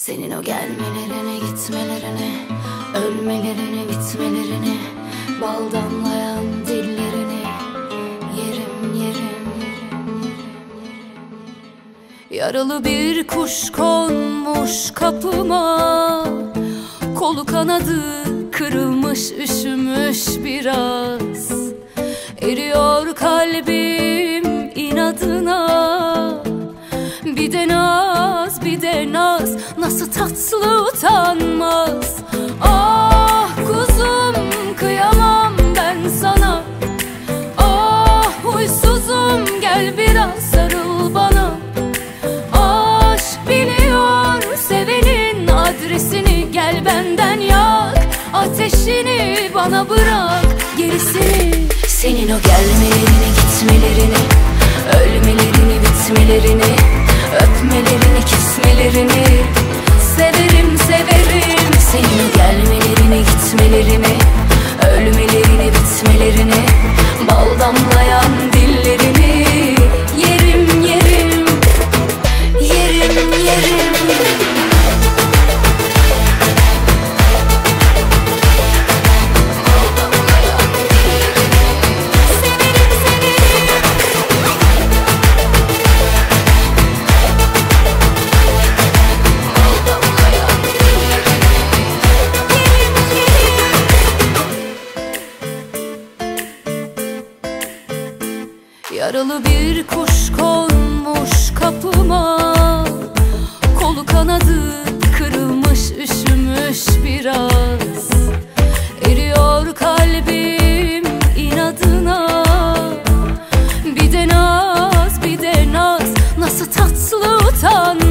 Senin o gelmelerine gitmelerine Ölmelerine bitmelerine Bal damlayan dillerini Yerim yerim. Yaralı bir kuş konmuş kapıma Kolu kanadı kırılmış üşümüş biraz. Eriyor kalbim inadına Bir de naz bir de naz Nasıl tatlı utanmaz. Ah kuzum kıyamam ben sana. Ah huysuzum gel biraz sarıl bana. Aşk biliyor sevenin adresini. Gel benden yak ateşini bana bırak. Gerisini Senin o gelmelerini gitmelerini Ölmelerini bitmelerini Öpmelerini kismelerini gelmelerini Yaralı bir kuş konmuş kapıma. Kolu kanadı kırılmış üşümüş biraz. Eriyor kalbim inadına. Bir de naz bir de naz. Nasıl tatlı utanmaz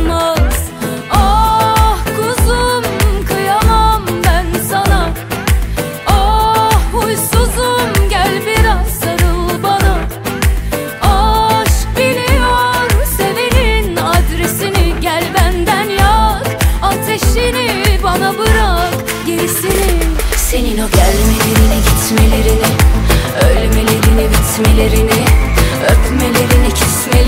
Senin o gelmelerini gitmelerini Ölmelerini bitmelerini Öpmelerini kismelerini